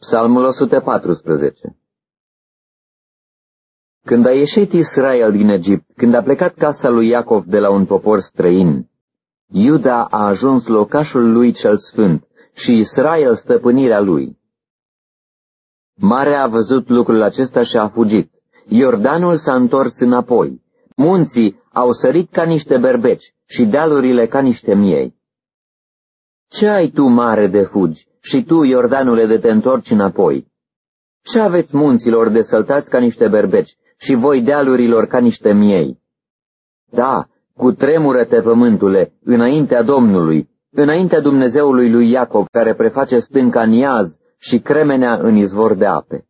Psalmul 114 Când a ieșit Israel din Egipt, când a plecat casa lui Iacov de la un popor străin, Iuda a ajuns locașul lui cel sfânt și Israel stăpânirea lui. Marea a văzut lucrul acesta și a fugit. Iordanul s-a întors înapoi. Munții au sărit ca niște berbeci și dealurile ca niște miei. Ce ai tu, mare, de fugi, și tu, Iordanule, de te întorci înapoi? Ce aveți munților de săltați ca niște berbeci și voi dealurilor ca niște miei? Da, cu tremură-te, pământule, înaintea Domnului, înaintea Dumnezeului lui Iacov, care preface stânca în iaz și cremenea în izvor de ape.